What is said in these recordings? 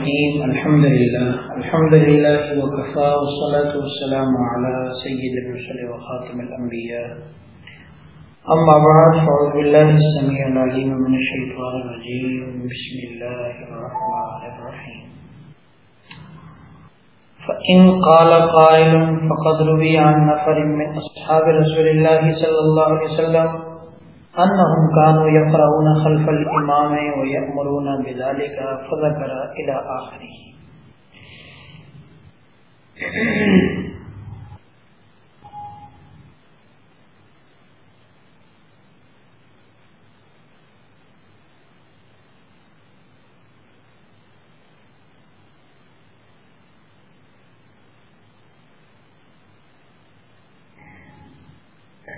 الرحيم، الحمد لله الحمد لله، وكفى، والصلاة والسلام على سيد الرسل وخاتم الأنبياء. أما بعد، فأعوذ بالله السميع العليم من الشيطان الرجيم. بسم الله الرحمن الرحيم. فإن قال قائل، فقد روي عن نفر من أصحاب رسول الله صلى الله عليه وسلم انہم كانوا يقرؤون خلف الامام ويأمرون بذلك فذكر الى اخره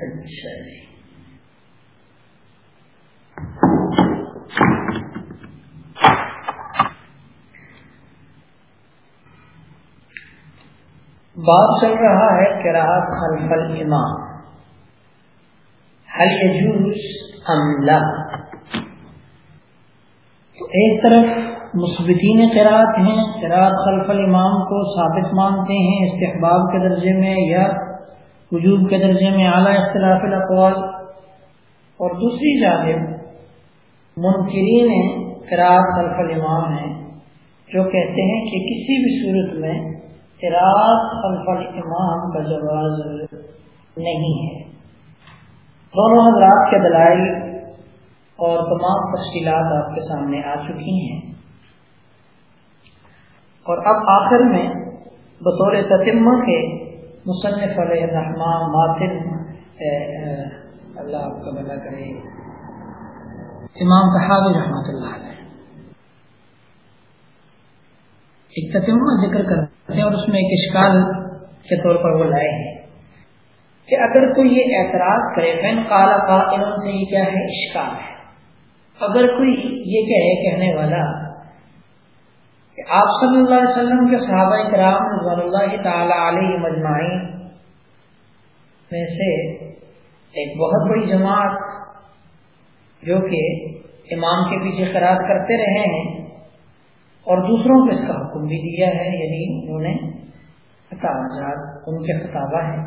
اچھا جی۔ بات چل رہا ہے کراط خلف الامام۔ حل یجوز ام لا؟ تو ایک طرف مثبتین قرات ہیں قرات خلف الامام کو ثابت مانتے ہیں استحباب کے درجے میں یا وجوب کے درجے میں اعلیٰ اختلاف الاقوال۔ اور دوسری جانب منکرین قرات خلف الامام ہیں جو کہتے ہیں کہ کسی بھی صورت میں خلف الامام کا جواز نہیں ہے۔ دونوں حضرات کے دلائل اور تمام تفصیلات آپ کے سامنے آ چکی ہیں۔ اور اب آخر میں بطور تتمہ کے مصنف علیہ الرحمان ماتن اللہ آپ کا بلا کرے۔ امام صحابی رحمۃ اللہ علیہ۔ ایک تتمہ ذکر کرتے ہیں اور اس میں ایک اشکال کے طور پر وہ لائے ہیں کہ اگر کوئی یہ اعتراض کرے فین کالا قائم سے یہ کیا ہے؟ اشکال ہے۔ اگر کوئی یہ کہے، کہنے والا، کہ آپ صلی اللہ علیہ وسلم کے صحابہ کرام رضوان اللہ تعالی علیہ مجمعین میں سے ایک بہت بڑی جماعت جو کہ امام کے پیچھے خراج کرتے رہے ہیں اور دوسروں کو اس کا حکم بھی دیا ہے یعنی انہوں نے ان کے خطابہ ہیں۔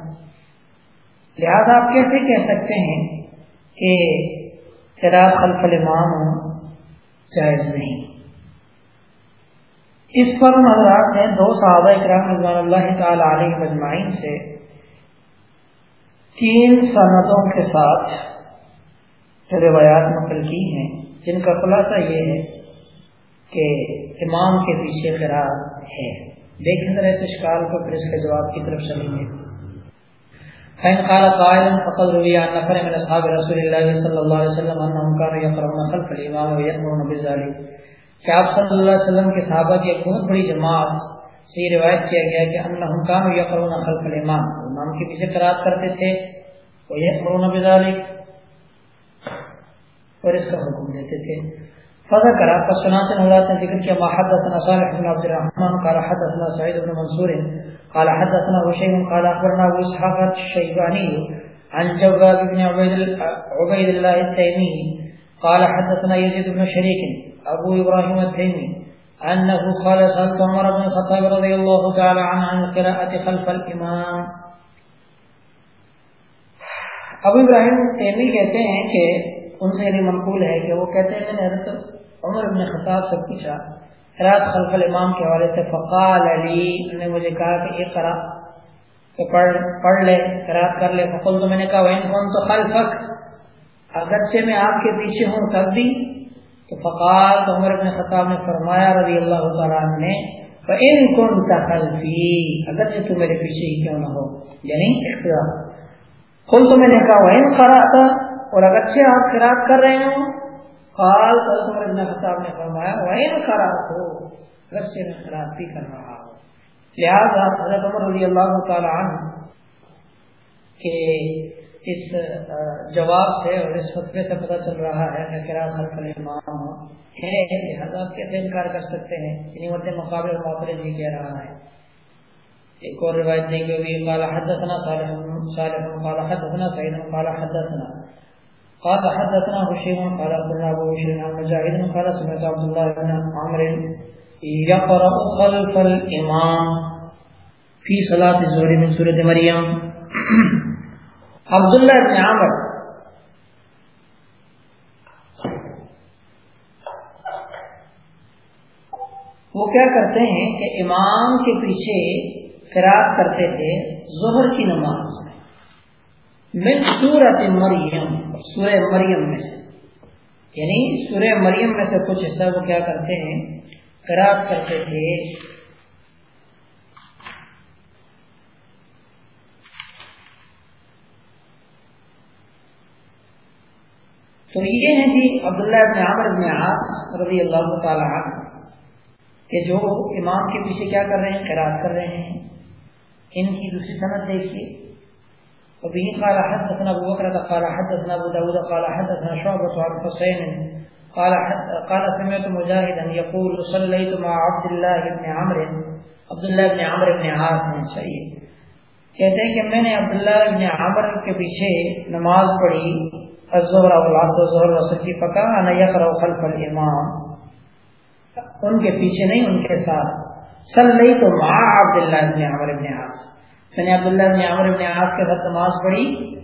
لہذا آپ کیسے کہہ سکتے ہیں کہ خراج خلف الامام جائز نہیں؟ اس پر حضرات نے دو صحابہ اکرام رضوان اللہ تعالی علیہ مجمعین سے تین صنعتوں کے ساتھ روایات نقل کی ہیں، جن کا خلاصہ یہ ہے کہ امام کے پیچھے قرار ہے۔ دیکھیں ذرا اس اشکال کو، پھر اس کے جواب کی طرف چلیں گے۔ فإن قال قائل فقد روي عن نفر من أصحاب رسول الله صلى الله عليه وسلم أنهم كانوا يقرؤون خلف الإمام ويأمرون بذلك کہ آپ صلی اللہ علیہ وسلم کے صحابہ کی ایک بہت بڑی جماعت سے یہ روایت کیا گیا کہ انہم كانوا يقرؤون خلف الإمام؟ امام کے پیچھے قرات کرتے تھے۔ وہ ويأمرون بذلك۔ اور اس کا حکم دیتے تھے۔ فذكر فسنات الهدات ذكر كما حدثنا صالح بن عبد الرحمن، قال حدثنا سعيد بن منصور، قال حدثنا هشيم قال اخبرنا ابو اسحاق الشيباني عن جواب بن عبيد عبيد الله التيمي قال حدثنا يزيد بن شريك ابو ابراهيم التيمي انه قال سالت عمر بن الخطاب رضي الله تعالى عنه عن القراءة خلف الامام. ابو ابراہیم تیمی کہتے ہیں کہ ان سے یہ منقول ہے کہ وہ کہتے ہیں میں نے عمر ابن خطاب سے پوچھا رات خلف الامام کے حوالے سے فقال علی نے مجھے کہا کہ یہ کرا کہ پڑھ پڑھ لے رات کر لے۔ فقل تو میں نے کہا وہ کون تو خلفک اگرچہ میں آپ کے پیچھے ہوں تب بھی۔ تو فقال تو عمر ابن خطاب نے فرمایا رضی اللہ تعالیٰ نے ان کون خلفی اگرچہ تو میرے پیچھے ہی کیوں نہ ہو یعنی اختیار۔ کل تو میں نے کہا وہ کرا تھا اور اگرچہ آپ خراب کر رہے ہوں، قال عمر ابن خطاب نے فرمایا، وَإِنْ خَرَاتُ اگر سے میں خراب بھی کر رہا ہوں لہذا حضرت عمر رضی اللہ تعالی عنہ کہ اس جواب سے اور اس فتوے سے پتہ چل رہا ہے کہ قرآن خلق الامام ہے لہذا آپ کیسے انکار کر سکتے ہیں؟ یعنی مد مقابل معطل جی کہہ رہا ہے۔ ایک اور روایت دیں گے قال حدثنا صالح صالح قال حدثنا سعید قال حدثنا۔ قال حدثنا هشيم قال اخبرنا ابو بشر عن مجاهد قال سمعت عبد الله بن عمرو یقرأ خلف الامام فی صلاة الزہر من سورة مریم عبداللہ ابن عامر وہ کیا کرتے ہیں کہ امام کے پیچھے قرآن کرتے تھے ظہر کی نماز. میں من سورت مریم سورہ مریم میں سے۔ یعنی سورہ مریم میں سے کچھ حصہ وہ کیا کرتے ہیں؟ قرآن کرتے تھے۔ تو یہ ہیں جی عبداللہ ابن عامر ابن عاص رضی اللہ تعالیٰ کہ جو امام کے پیچھے کیا کر رہے ہیں؟ قرآن کر رہے ہیں۔ ان کی دوسری صنعت دیکھیے۔ وبه قال حدثنا ابو بكر قال حدثنا ابو داود، قال حدثنا شعبة عن حسين، قال قال سمعت مجاهدا يقول صليت مع عبد الله بن عمرو عبد الله بن عمرو بن عاص بن صحیح کہتے ہیں کہ میں نے عبداللہ ابن عمر کے پیچھے نماز پڑھی الظہر اولاد الظہر وصل کی فقہ، انا یقرأ خلف الامام. ان کے پیچھے نہیں، ان کے ساتھ. صلی تو ماں عبداللہ ابن عمر ابن عاص. میں نے عبداللہ ابن عمر ابن عاص کے ساتھ نماز پڑھی۔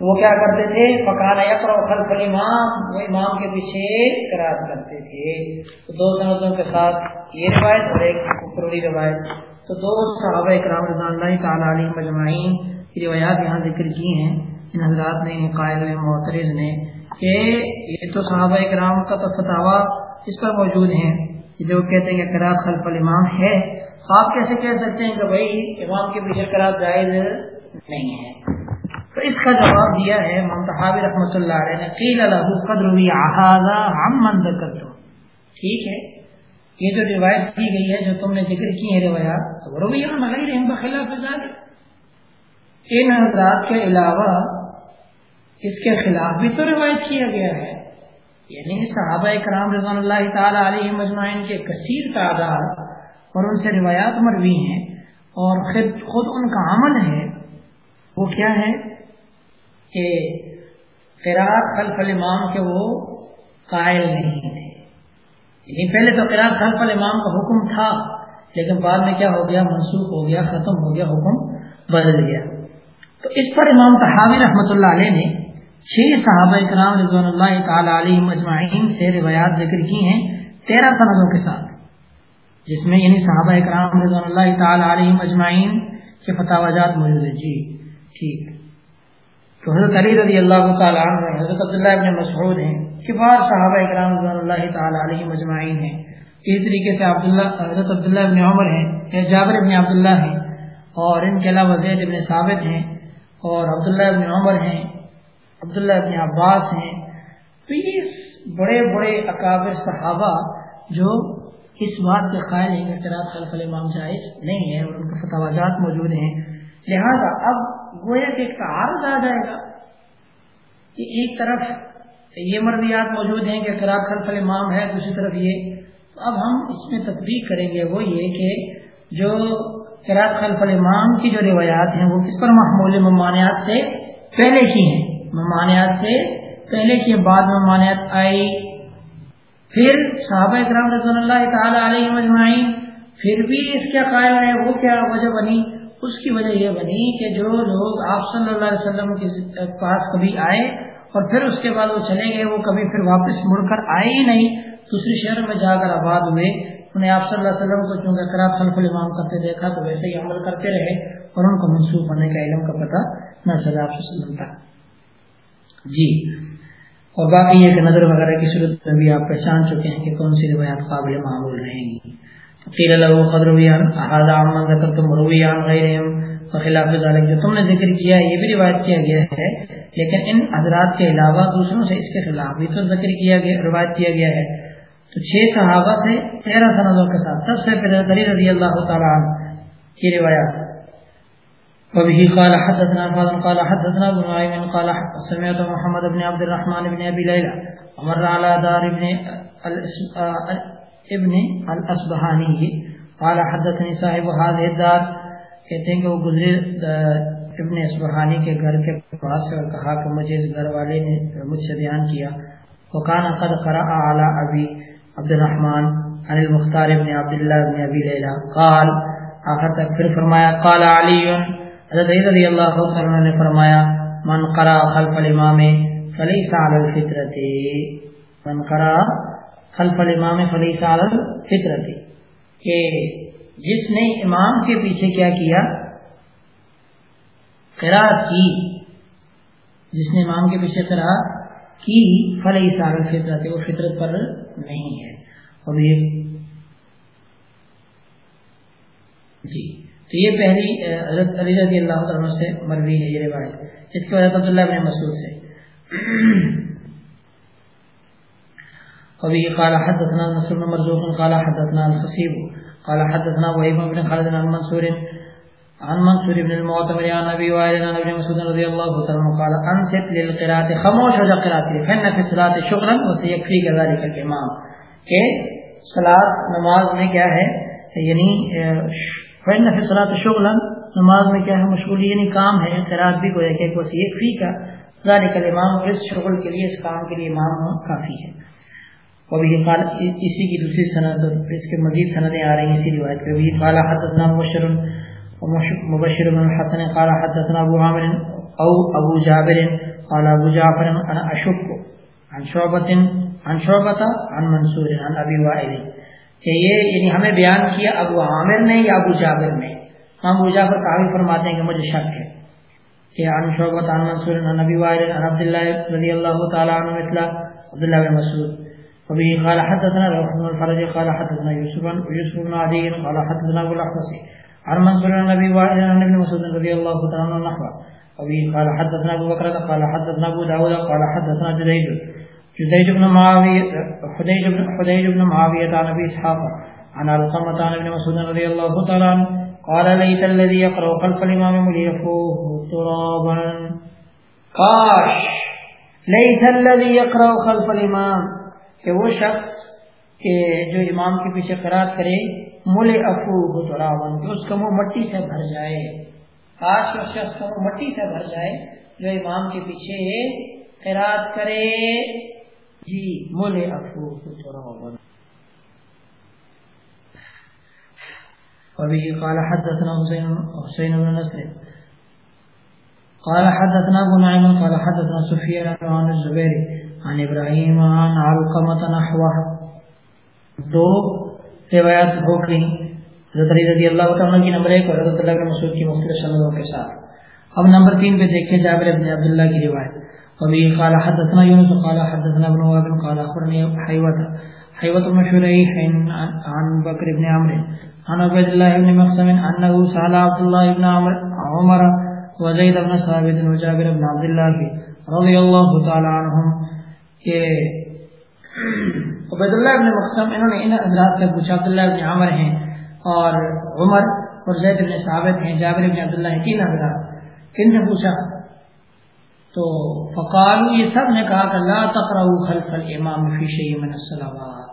وہ کیا کرتے تھے؟ پکانا یقر خلف الامام وہ امام کے پیچھے قرار کرتے تھے۔ تو دو سنتوں کے ساتھ یہ روایت اور ایک قروری روایت۔ تو دو صحابہ اکرام رضا اللہ تعالیٰ علیہ مجمعین کی روایات یہاں ذکر کی ہیں۔ ان حضرات نے قائل محترز نے کہ یہ تو صحابہ اکرام کا تو فتوا اس پر موجود ہیں جو کہتے ہیں کہ قرآن خلف الامام ہے۔ آپ کیسے کہہ سکتے ہیں کہ بھائی امام کے پیچھے قرآن جائز نہیں ہے؟ تو اس کا جواب دیا ہے منتحاب رحمۃ اللہ علیہ نے، قیل له قدر ہم من کر دو ٹھیک ہے، یہ جو روایت کی گئی ہے، جو تم نے ذکر کی ہے روایات، تو رویہ نگئی رحم بخلاف ان حضرات کے علاوہ اس کے خلاف بھی تو روایت کیا گیا ہے۔ یعنی صحابہ کرام رضوان اللہ تعالی علیہ مجمعین کے کثیر تعداد اور ان سے روایات مروی ہیں اور خود خود ان کا عمل ہے، وہ کیا ہے؟ کہ قرآن خلف الامام کے وہ قائل نہیں تھے۔ یعنی پہلے تو قرآن خلف الامام کا حکم تھا، لیکن بعد میں کیا ہو گیا؟ منسوخ ہو گیا، ختم ہو گیا، حکم بدل گیا۔ تو اس پر امام تحاوی رحمۃ اللہ علیہ نے چھ صحابہ کرام رضوان اللہ تعالی علیہ مجمعین سے روایات ذکر کی ہیں تیرہ سندوں کے ساتھ۔ جس میں یعنی صحابہ کرام رضوان اللہ تعالی علیہ مجمعین کے فتح جات موجود ہے جی ٹھیک۔ تو حضرت علی رضی اللہ تعالیٰ عنہ حضرت عبداللہ ابن مسعود ہیں کبار صحابہ کرام رضوان اللہ تعالی علیہ مجمعین ہیں۔ اسی طریقے سے عبداللہ، حضرت عبداللہ ابن عمر ہیں، یا جابر ابن عبداللہ ہیں، اور ان کے علاوہ زید ابن ثابت ہیں، اور عبداللہ ابن عمر ہیں، عبداللہ ابن عباس ہیں۔ تو یہ بڑے بڑے اکابر صحابہ جو اس بات کے قائل ہیں کہ قرآن خلف الامام جائز نہیں ہے اور ان کے فتواجات موجود ہیں۔ لہذا اب گویا کہ ایک تعارض آ جائے گا کہ ایک طرف یہ مرویات موجود ہیں کہ قرآن خلف الامام ہے، دوسری طرف یہ۔ تو اب ہم اس میں تطبیق کریں گے وہ یہ کہ جو قرآن خلف الامام کی جو روایات ہیں وہ کس پر محمول ممانعات سے پہلے کی ہیں۔ ممانعات سے پہلے کی بعد ممانعات آئی پھر صحابہ اکرام رضوان اللہ تعالی علیہ مجمعین پھر بھی اس کے قائل ہے وہ کیا وجہ بنی؟ اس کی وجہ یہ بنی کہ جو لوگ آپ صلی اللہ علیہ وسلم کے پاس کبھی آئے اور پھر اس کے بعد وہ چلے گئے، وہ کبھی پھر واپس مڑ کر آئے ہی نہیں دوسرے شہر میں جا کر آباد ہوئے۔ انہیں آپ صلی اللہ علیہ وسلم کو چونکہ قرآن خلف الامام کرتے دیکھا تو ویسے ہی عمل کرتے رہے اور ان کو منسوخ ہونے کا علم کا پتہ نہ چلا آپ وسلم تک۔ جی۔ اور باقی یہ کہ نظر وغیرہ کی صورت میں بھی آپ پہچان چکے ہیں کہ کون سی روایات قابل معمول رہیں گی۔ قیل له خضرویان احاذا عمن ذکرتم رویان غیرهم وخلاف ذلك جو تم نے ذکر کیا ہے، یہ بھی روایت کیا گیا ہے۔ لیکن ان حضرات کے علاوہ دوسروں سے اس کے خلاف بھی تو ذکر کیا گیا، روایت کیا گیا ہے۔ تو چھ صحابہ سے تیرہ سندوں کے ساتھ، سب سے پہلے رضی اللہ تعالیٰ کی روایات۔ وبه قال حدثنا فاضل قال حدثنا ابن عيم قال سمعت محمد بن عبد الرحمن بن ابي ليلى ومر على دار ابن ابن الاسبهاني قال حدثني صاحب هذه الدار کہتے ہیں کہ وہ گزرے ابن اسبہانی کے گھر کے پاس سے اور کہا کہ مجھے اس گھر والے نے مجھ سے بیان کیا۔ وکان قد قرأ على ابی عبد الرحمن عن المختار بن عبد الله بن ابي ليلى قال، آخر تک پھر فرمایا، قال علی حضرت رضی اللہ عنہ نے فرمایا، من قرأ خلف الامام فليس على الفطرة من قرأ خلف الامام فليس على الفطرة کہ جس نے امام کے پیچھے کیا کیا؟ قرات کی. جس نے امام کے پیچھے قرات کی فلح سال فطرت وہ فطرت پر نہیں ہے. اور یہ جی. تو یہ پہلی حضرت علی رضی اللہ عنہ سے مروی ہے یہ روایت اس کے بعد عبداللہ بن مسعود سے۔ وبه قال حدثنا نصر بن مرزوق، قال حدثنا الخصيب، قال حدثنا وهيب بن خالد بن منصور، عن منصور بن المعتمر، عن ابي وائل، عن ابن مسعود رضي الله تعالى عنه، قال انصت للقراءه خموش ہو جا قراءت فن في الصلاه شغلا وسيكفي كذلك الامام کہ صلات نماز میں کیا ہے؟ یعنی فن في الصلاه شغلا، نماز میں کیا ہے، مشغول یعنی کام ہے قراءت بھی گویا کہ وسيكفي کا۔ ذلك الامام، اس شغل کے لیے، اس کام کے لیے امام کافی ہے۔ وبه قال، اسی کی دوسری سند، اس کے مزید سندیں آ رہی ہیں، اسی روایت پہ۔ بھی قال، حدثنا مبشر مبشر بن الحسن قال، حدثنا ابو عامر او ابو جابر قال، ابو جعفر، انا اشك عن شعبة عن شعبة، عن منصور، عن ابي وائل۔ کہ یہ یعنی ہمیں بیان کیا ابو عامر نے یا ابو جابر نے؟ ہم ابو جعفر کافی فرماتے ہیں کہ مجھے شک ہے کہ عن شعبة عن منصور عن ابي وائل عن عبد الله رضي الله تعالى عنه مثل بن مسعود۔ وبه قال حدثنا روح الفرج قال حدثنا يوسف يوسف بن عدي قال حدثنا ابو الاحوص عن منصور النبي وائل عن ابن مسعود رضي الله تعالى عنه نحوه وبه قال حدثنا ابو بكر قال حدثنا ابو داود قال حدثنا جديد جديد بن معاويه حديج بن حديج بن معاويه عن ابي اسحاق، عن القمة عن ابن مسعود رضي الله تعالى عنه قال ليت الذي يقرأ خلف الإمام مليفوه ترابا. كاش ليت الذي يقرأ خلف الإمام کہ وہ شخص کہ جو امام کے پیچھے قرار کرے مل افو راون کہ اس کا منہ مٹی سے بھر جائے۔ کاش اس شخص کا منہ مٹی سے بھر جائے، جو امام کے پیچھے قرات کرے۔ جی مل افو راون وبه قال حدثنا حسين بن نصر۔ قال حدثنا ابو نعيم قال حدثنا سفيان عن الزبير عن ابراہیم، عن علقمت نحوہ۔ دو روایات ہو گئی حضرت علی رضی اللہ عنہ کی نمبر ایک اور حضرت اللہ کے مسعود کی مختلف سندوں کے ساتھ۔ اب نمبر تین پہ دیکھیں جابر ابن عبداللہ کی روایت۔ وبه قال حدثنا يونس، قال حدثنا ابن وهب، قال اخبرني حيوة حيوة بن شريح عن بكر بن عمرو، عن عبد الله بن مقسم انه سال عبد الله بن عمر وزيد بن ثابت وجابر بن عبد الله رضي الله تعالى عنهم، کہ عبید اللہ ابن مقسم انہوں نے ان حضرات سے پوچھا عبداللہ ابن عمر ہیں اور عمر اور زید ابن ثابت ہیں، جابر ابن عبداللہ ہیں تین حضرات، کن سے پوچھا؟ تو فقال یہ سب نے کہا کہ لا تقرأوا خلف الامام فی شیء من الصلوات۔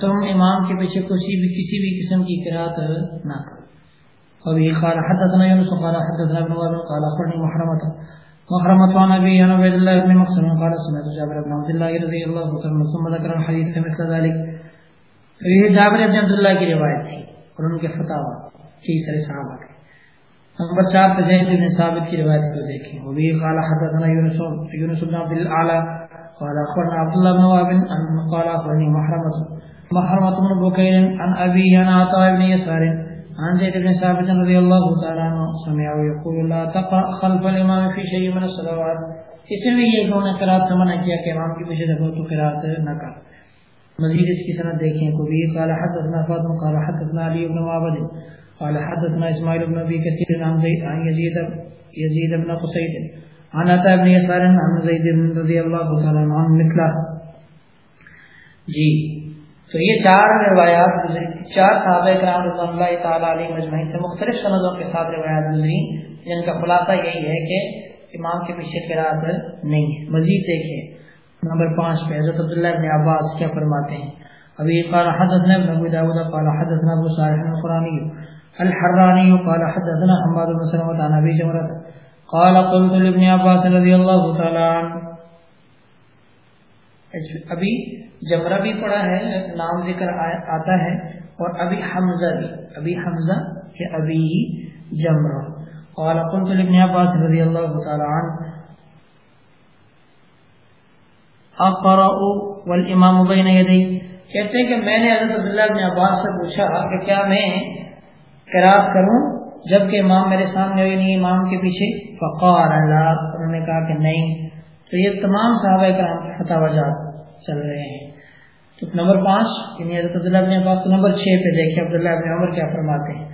تم امام کے پیچھے کسی بھی کسی بھی قسم کی قرات نہ کرو ابھی قال حدثنا يونس قال حدثنا ابن وهب، قال اخبرني محرمه وحرمت عن ابي انا عبد الله بن مقسم، قال سمعت جابر بن عبد الله رضي الله عنه، ثم ذكر الحديث مثل ذلك۔ یہ جابر بن عبد الله کی روایت تھی اور ان کے فتاوا کی جی سر صحابہ کے۔ نمبر چار پہ زید بن ثابت کی روایت کو دیکھیں۔ وہ قال حدثنا يونس يونس بن عبد الاعلى قال اخبرنا عبد الله بن وهب، ان قال اخبرني محرمه محرمه بن بكير، عن ابي، عن عطاء بن يسار، عن زيد بن ثابت رضي الله تعالى عنه سمع يقول لا تقرأ خلف الإمام في شيء من الصلوات. اس میں یہ انہوں نے قرات سے منع کیا کہ امام کی پیچھے دیکھو تو قرات نہ کر۔ مزید اس کی سند دیکھیں۔ کبھی قال حدثنا فاطمه قال حدثنا علي بن معبد قال حدثنا اسماعيل بن ابي كثير عن زيد عن يزيد يزيد بن قصيد. عن عطاء بن يسار عن زيد بن رضي الله تعالى عنه مثله جی تو یہ چار روایات چار صحابہ کرام رضی اللہ تعالیٰ علیہ مجمعین سے مختلف سندوں کے ساتھ روایات گزری جن کا خلاصہ یہی ہے کہ امام کے پیچھے قرآت نہیں ہے، مزید دیکھیں نمبر پانچ پہ حضرت عبداللہ ابن عباس کیا فرماتے ہیں۔ ابھی قال حدثنا ابن ابو داود، قال حدثنا ابو صالح القرآنی الحرانی قال حدثنا حماد بن سلمة عن ابي جمرة قال قلت لابن عباس رضی اللہ تعالی عنہ۔ ابھی جمرہ بھی پڑا ہے، نام ذکر آتا ہے، اور ابھی حمزہ بھی، ابھی حمزہ کہ ابھی جمرہ۔ قال قلت لابن عباس رضی اللہ تعالی عنہ۔ اقرأ والامام بین یدی۔ کہتے ہیں کہ میں نے حضرت عبداللہ بن عباس سے پوچھا کہ کیا میں قرات کروں، جبکہ امام میرے سامنے ہوئی نہیں، امام کے پیچھے۔ فقار اللہ انہوں نے کہا کہ نہیں۔ تو یہ تمام صحابہ کرام کے فتح وجات چل رہے ہیں۔ تو نمبر پانچ یعنی حضرت عبداللہ بن عباس تو نمبر چھ پہ دیکھیں عبداللہ بن عمر کیا فرماتے ہیں۔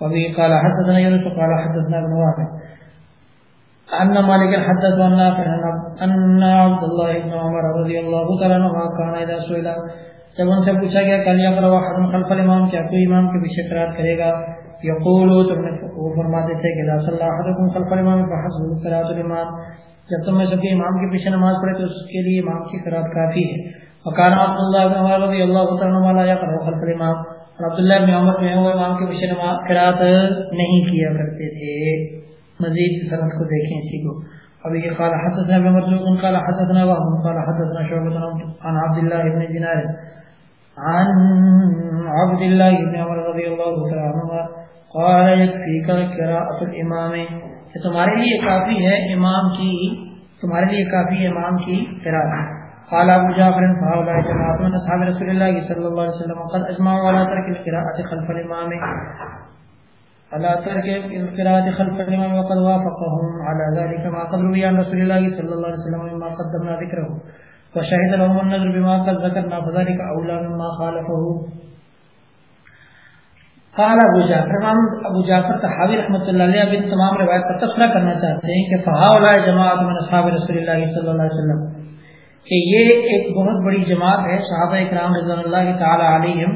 وابی قال حدثنا يونس، قال حدثنا ابن وهب۔ ان مالك حدث عن نافع ان عبد الله بن عمر رضي الله تعالى عنه كان اذا سئل۔ جب ان سے پوچھا گیا، کل یا کروا حدن خلف الامام، کیا کوئی امام کے پیچھے قرات کرے گا؟ یقول تم نے وہ فرماتے تھے کہ لا صلی اللہ علیہ وسلم خلف الامام فحسب قرات الامام۔ جب تم میں سب امام کے پیچھے نماز پڑھے تو اس کے لیے امام کی قرات کافی ہے۔ وکان عبد اللہ بن عمر رضی اللہ تعالی عنہ یا خلف الامام۔ اور عبداللہ بن عمر جو ہے وہ امام کے پیچھے نماز قرات نہیں کیا کرتے تھے۔ مزید سند کو دیکھیں اسی کو۔ ابھی یہ قال حدثنا ابن مرزوق قال حدثنا وهب قال حدثنا شعبة عن عبد الله بن دينار عن عبد الله بن عمر رضي الله تعالى عنهما قال يكفيك قراءة الامام. کہ تمہارے لیے کافی ہے امام کی، تمہارے لیے کافی ہے امام کی قراءت. قال ابو جعفر فهؤلاء جماعه من اصحاب رسول الله صلى الله عليه وسلم، قد اجمعوا على ترك القراءه خلف الامام. على ترك القراءه خلف الامام وقد وافقهم. على ذلك ما قد روي عن رسول الله صلى الله عليه وسلم مما قدمنا ذكره وشهد لهم النذر بما قد ذكرنا فذلك اولى مما خالفه. قال ابو جعفر، امام ابو جعفر تحاوی رحمۃ اللہ علیہ اب تمام روایت کا تبصرہ کرنا چاہتے ہیں کہ فہاؤلاء جماعت من اصحاب رسول اللہ صلی اللہ علیہ وسلم کہ یہ ایک بہت بڑی جماعت ہے، صحابہ اکرام رضوان اللہ تعالی علیہم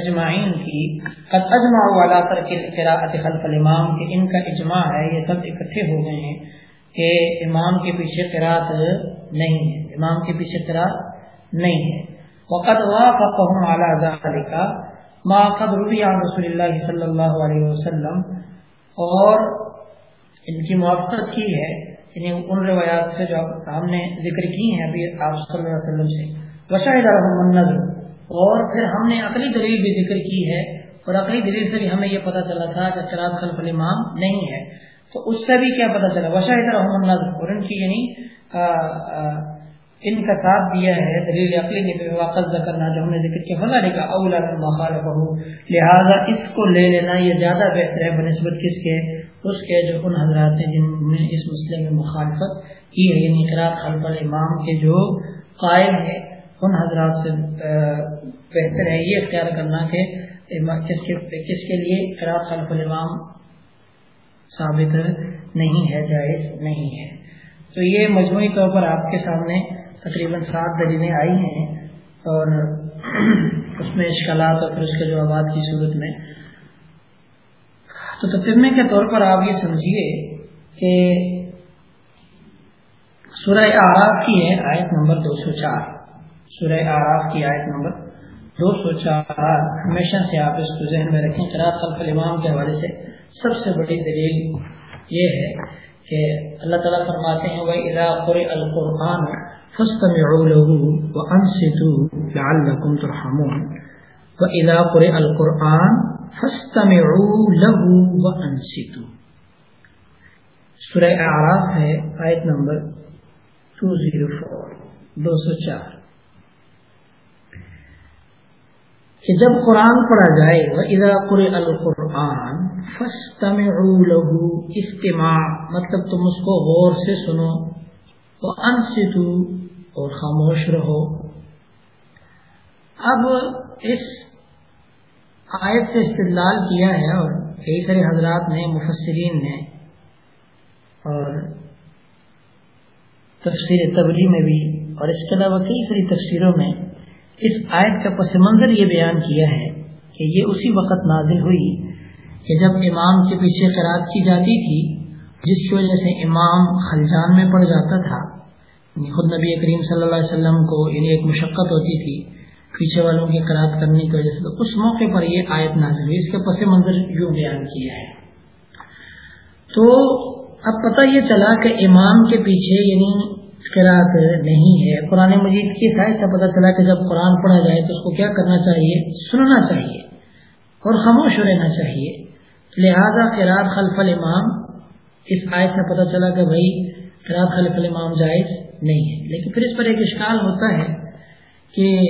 اجمعین کی۔ قد اجمع والا ترک القراءت خلف الامام کہ ان کا اجماع ہے، یہ سب اکٹھے ہو گئے ہیں کہ امام کے پیچھے قرات نہیں ہے، امام کے پیچھے قرات نہیں ہے۔ وقت وافقهم على ذلك ما قد روی عن رسول اللہ صلی اللہ علیہ وسلم، اور ان کی موافقت کی ہے یعنی ان روایات سے جو ہم نے ذکر کی ہیں ابھی آپ صلی اللہ علیہ وسلم سے۔ وشاہد النظر اور پھر ہم نے عقلی دلیل بھی ذکر کی ہے، اور عقلی دلیل سے بھی ہمیں یہ پتہ چلا تھا کہ قرات خلف الامام نہیں ہے۔ تو اس سے بھی کیا پتا چلا؟ وشاہد رحم اللہ اور ان کی یعنی ان کا ساتھ دیا ہے، دلیل عقلی نے واقع کرنا جو ہم نے ذکر کیا فضا کا اولا مخالف ہو لہٰذا اس کو لے لینا یہ زیادہ بہتر ہے، بنسبت کس کے؟ اس کے جو ان حضرات ہیں جن نے اس مسئلے میں مخالفت کی ہے یعنی قرآن خلف الامام کے جو قائم ہے ان حضرات سے بہتر ہے یہ اختیار کرنا کہ کس کے کس کے لیے قرآن خلف الامام ثابت نہیں ہے، جائز نہیں ہے۔ تو یہ مجموعی طور پر آپ کے سامنے تقریباً سات دلیلیں آئی ہیں اور اس میں اشکالات اور پھر اس کے جوابات کی صورت میں۔ تو تتمے کے طور پر آپ یہ سمجھیے کہ سورہ آراف کی ہے آیت نمبر دو سو چار۔ سورہ آراف کی آیت نمبر دو سو چار۔ ہمیشہ سے آپ اس کو ذہن میں رکھیں۔ خلف الامام کے حوالے سے سب سے بڑی دلیل یہ ہے کہ اللہ تعالیٰ فرماتے ہیں وہ ادا قر القرآن ترحمون. و ادا قر القرآن سورہ اعراف ہے، آیت نمبر 204 دو سو چار. کہ جب قرآن پڑھا جائے وہ ادا قر القرآن استماع مطلب تم اس کو غور سے سنو. وہ انستو اور خاموش رہو۔ اب اس آیت سے استدلال کیا ہے اور کئی سارے حضرات نے، مفسرین نے اور تفسیر تبری میں بھی اور اس کے علاوہ کئی ساری تفسیروں میں اس آیت کا پس منظر یہ بیان کیا ہے کہ یہ اسی وقت نازل ہوئی کہ جب امام کے پیچھے قرار کی جاتی تھی، جس کی وجہ سے امام خلجان میں پڑ جاتا تھا۔ خود نبی کریم صلی اللہ علیہ وسلم کو یعنی ایک مشقت ہوتی تھی پیچھے والوں کی قرار کرنے کی وجہ سے، تو اس موقع پر یہ آیت نازل ہوئی، اس کے پس منظر یوں بیان کیا ہے۔ تو اب پتہ یہ چلا کہ امام کے پیچھے یعنی قرآت نہیں ہے۔ قرآن مجید کی سائز سے پتہ چلا کہ جب قرآن پڑھا جائے تو اس کو کیا کرنا چاہیے؟ سننا چاہیے اور خاموش رہنا چاہیے۔ لہذا قرآت خلف الامام، اس آیت سے پتہ چلا کہ بھائی قرآت خلف الامام جائز نہیں ہے۔ لیکن پھر اس پر ایک اشکال ہوتا ہے کہ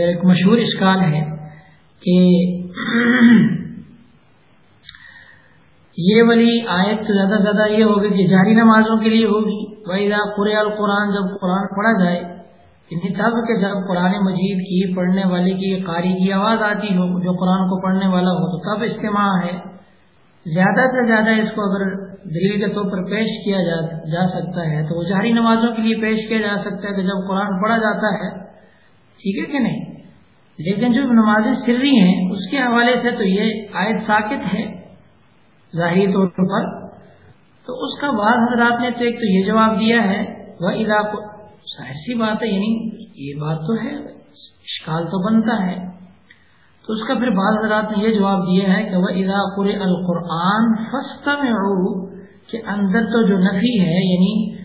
ایک مشہور اشکال ہے کہ یہ والی آیت تو زیادہ زیادہ یہ ہوگی کہ جاری نمازوں کے لیے ہوگی۔ وحیدہ قرآ القرآن، جب قرآن پڑھا جائے تب کہ جب قرآن مجید کی پڑھنے والے کی قاری کی آواز آتی ہو، جو قرآن کو پڑھنے والا ہو، تو تب اجتماع ہے۔ زیادہ سے زیادہ اس کو اگر دلیل کے طور پر پیش کیا جا جا سکتا ہے تو وہ جاری نمازوں کے لیے پیش کیا جا سکتا ہے کہ جب قرآن پڑھا جاتا ہے، ٹھیک ہے کہ نہیں؟ لیکن جو نمازیں سری ہیں، اس کے حوالے سے تو یہ آیت ساکت ہے ظاہری طور پر۔ تو اس کا بعض حضرات نے تو ایک تو یہ جواب دیا ہے، وہ ادا ظاہر سی بات ہے یعنی یہ بات تو ہے، اشکال تو بنتا ہے۔ تو اس کا پھر بعض حضرات نے یہ جواب دیا ہے کہ وہ ادا قر القرآن فستا میں کہ اندر تو جو نفی ہے یعنی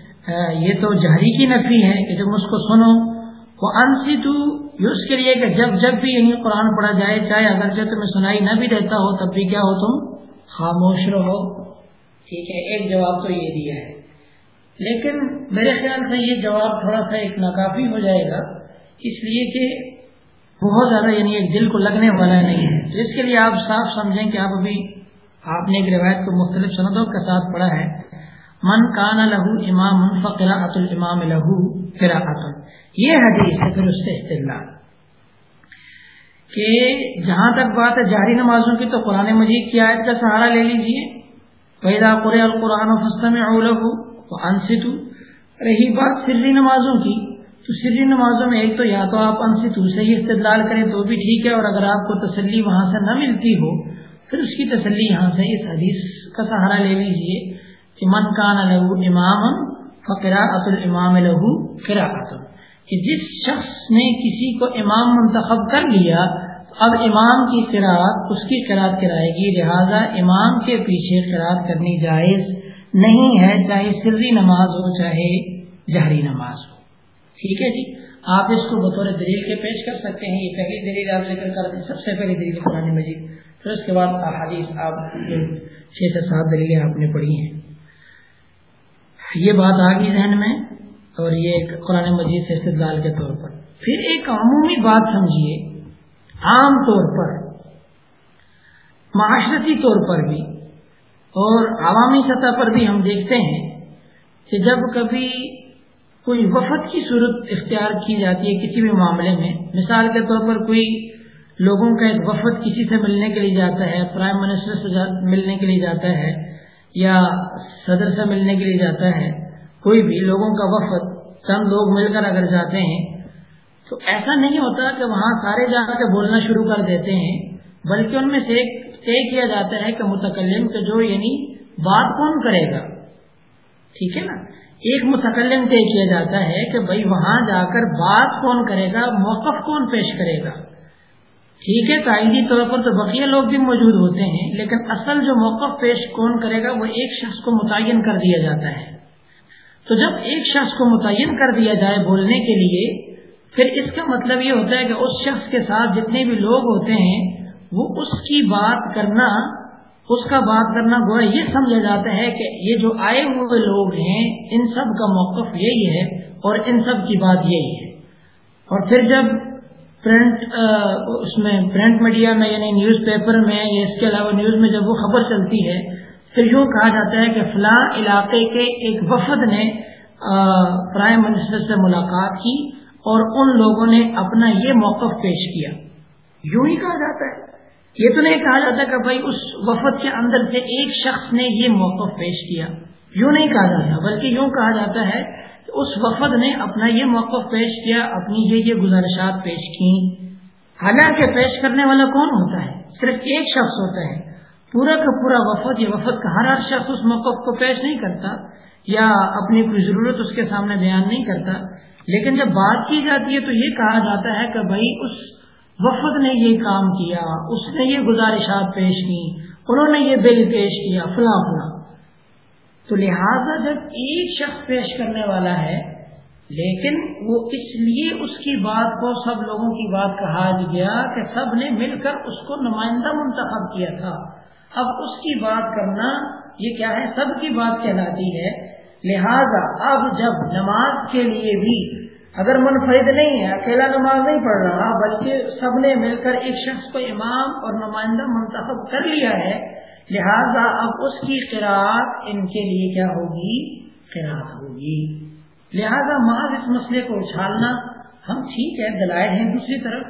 یہ تو جہری کی نفی ہے کہ جب اس کو سنو وہ انسی تو اس کے لیے کہ جب جب بھی یعنی قرآن پڑھا جائے، چاہے اگر جو تمہیں سنائی نہ بھی دیتا ہو، تب بھی کیا ہو تم؟ خاموش رہو۔ ٹھیک ہے، ایک جواب تو یہ دیا ہے۔ لیکن میرے خیال سے یہ جواب تھوڑا سا ایک ناکافی ہو جائے گا، اس لیے کہ بہت زیادہ یعنی ایک دل کو لگنے والا نہیں ہے۔ جس کے لیے آپ صاف سمجھیں کہ آپ ابھی آپ نے ایک روایت کو مختلف سندوں کے ساتھ پڑھا ہے۔ من کان لہو امام فقرا الامام لہو فرا یہ حدیث ہے پھر اس سے استعمال کہ جہاں تک بات ہے جاری نمازوں کی تو قرآن مجید کی آیت کا سہارا لے لیجیے پیدا قرآن القرآن و فسم رہی بات سری نمازوں کی تو سری نمازوں میں ایک تو یا تو آپ انستو سے دوسرے ہی استدلال کریں تو بھی ٹھیک ہے، اور اگر آپ کو تسلی وہاں سے نہ ملتی ہو، پھر اس کی تسلی یہاں سے اس حدیث کا سہارا لے لیجیے کہ من کان لہو امام فقرا ات الامام لہو فرا کہ جس شخص نے کسی کو امام منتخب کر لیا، اب امام کی قرآد اس کی قرآد کرائے گی، لہذا امام کے پیچھے قرآد کرنی جائز نہیں ہے، چاہے سری نماز ہو، چاہے جہری نماز ہو۔ ٹھیک ہے جی؟ آپ اس کو بطور دلیل کے پیش کر سکتے ہیں، یہ پہلی دلیل آپ ذکر کر دیں سب سے پہلی دلیل قرآن مجید۔ پھر اس کے بعد احادیث آپ چھ سے سات دلیلیں آپ نے پڑھی ہیں۔ یہ بات آ گئی ذہن میں اور یہ قرآن مجید سے استدلال کے طور پر۔ پھر ایک عمومی بات سمجھیے، عام طور پر، معاشرتی طور پر بھی اور عوامی سطح پر بھی ہم دیکھتے ہیں کہ جب کبھی کوئی وفد کی صورت اختیار کی جاتی ہے کسی بھی معاملے میں؟ مثال کے طور پر کوئی لوگوں کا ایک وفد کسی سے ملنے کے لیے جاتا ہے پرائم منسٹر سے ملنے کے لیے جاتا ہے یا صدر سے ملنے کے لیے جاتا ہے، کوئی بھی لوگوں کا وفد، چند لوگ مل کر اگر جاتے ہیں، تو ایسا نہیں ہوتا کہ وہاں سارے جا کے بولنا شروع کر دیتے ہیں، بلکہ ان میں سے ایک طے کیا جاتا ہے کہ متکلم کے جو یعنی بات کون کرے گا؟ ٹھیک ہے نا؟ ایک متکلم طے کیا جاتا ہے کہ بھائی وہاں جا کر بات کون کرے گا، موقف کون پیش کرے گا۔ ٹھیک ہے قائدی طور پر تو بقیہ لوگ بھی موجود ہوتے ہیں، لیکن اصل جو موقف پیش کون کرے گا، وہ ایک شخص کو متعین کر دیا جاتا ہے۔ تو جب ایک شخص کو متعین کر دیا جائے بولنے کے لیے، پھر اس کا مطلب یہ ہوتا ہے کہ اس شخص کے ساتھ جتنے بھی لوگ ہوتے ہیں، وہ اس کی بات کرنا اس کا بات کرنا گویا یہ سمجھا جاتا ہے کہ یہ جو آئے ہوئے لوگ ہیں، ان سب کا موقف یہی ہے اور ان سب کی بات یہی ہے۔ اور پھر جب پرنٹ اس میں پرنٹ میڈیا میں یعنی نیوز پیپر میں، یا اس کے علاوہ نیوز میں جب وہ خبر چلتی ہے، پھر یوں کہا جاتا ہے کہ فلاں علاقے کے ایک وفد نے پرائم منسٹر سے ملاقات کی اور ان لوگوں نے اپنا یہ موقف پیش کیا۔ یوں ہی کہا جاتا ہے۔ یہ تو نہیں کہا جاتا کہ بھائی اس وفد کے اندر سے ایک شخص نے یہ موقف پیش کیا۔ یوں نہیں کہا جاتا، بلکہ یوں کہا جاتا ہے کہ اس وفد نے اپنا یہ موقف پیش کیا، اپنی یہ یہ گزارشات پیش کی حالانکہ پیش کرنے والا کون ہوتا ہے؟ صرف ایک شخص ہوتا ہے۔ پورا کا پورا وفد یا وفد کا ہر ہر شخص اس موقف کو پیش نہیں کرتا یا اپنی کوئی ضرورت اس کے سامنے بیان نہیں کرتا۔ لیکن جب بات کی جاتی ہے تو یہ کہا جاتا ہے کہ بھائی اس وفد نے یہ کام کیا، اس نے یہ گزارشات پیش کی، انہوں نے یہ بل پیش کیا، فلاں فلاں۔ تو لہذا جب ایک شخص پیش کرنے والا ہے، لیکن وہ اس لیے اس کی بات کو سب لوگوں کی بات کہا گیا کہ سب نے مل کر اس کو نمائندہ منتخب کیا تھا۔ اب اس کی بات کرنا، یہ کیا ہے؟ سب کی بات کہلاتی ہے۔ لہذا اب جب نماز کے لیے بھی اگر منفرد نہیں ہے، اکیلا نماز نہیں پڑھ رہا، بلکہ سب نے مل کر ایک شخص کو امام اور نمائندہ منتخب کر لیا ہے، لہذا اب اس کی قرآت ان کے لیے کیا ہوگی؟ قرآت ہوگی۔ لہذا محض اس مسئلے کو اچھالنا، ہم ٹھیک ہے، دلائل ہیں دوسری طرف،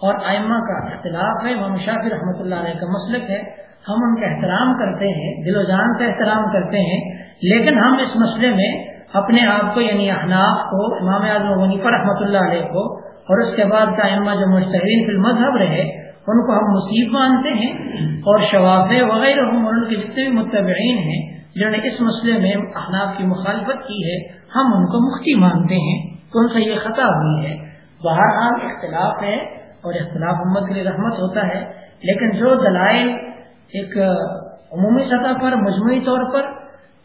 اور آئمہ کا اختلاف ہے وہ شافی رحمۃ اللہ علیہ کا مسلک ہے۔ ہم ان کا احترام کرتے ہیں، دل و جان کا احترام کرتے ہیں، لیکن ہم اس مسئلے میں اپنے آپ کو یعنی احناف کو، امام اعظم ونیفا رحمۃ اللہ علیہ کو، اور اس کے بعد کا اما جو مشترین فی المذہب رہے، ان کو ہم مصیب مانتے ہیں اور شواف وغیرہ اور ان کے جتنے بھی متبعین ہیں، جنہوں نے اس مسئلے میں احناف کی مخالفت کی ہے، ہم ان کو مفتی مانتے ہیں۔ تو ان سے یہ خطا ہوئی ہے۔ بہرحال اختلاف ہے اور اختلاف امت کے لیے رحمت ہوتا ہے، لیکن جو دلائل ایک عمومی سطح پر، مجموعی طور پر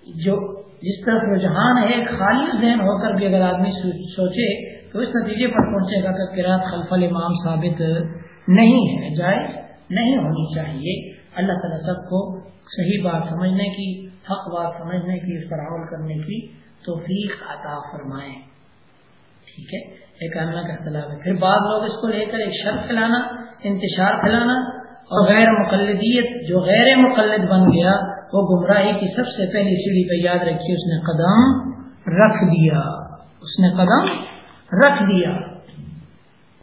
جو جس طرف رجحان ہے، خالی ذہن ہو کر بھی اگر آدمی سوچے، تو اس نتیجے پر پہنچے گا کہ قرآن خلف الامام ثابت نہیں ہے، جائز نہیں ہونی چاہیے۔ اللہ تعالیٰ سب کو صحیح بات سمجھنے کی، حق بات سمجھنے کی، اس پر عمل کرنے کی توفیق عطا فرمائے۔ ٹھیک ہے؟ ایک اللہ کا اختلاف ہے۔ پھر بعض لوگ اس کو لے کر ایک شرط پھیلانا، انتشار پھیلانا اور غیر مقلدیت، جو غیر مقلد بن گیا وہ گمراہی کی سب سے پہلی سیڑھی پہ یاد رکھی اس نے قدم رکھ دیا۔ اس نے قدم رکھ دیا۔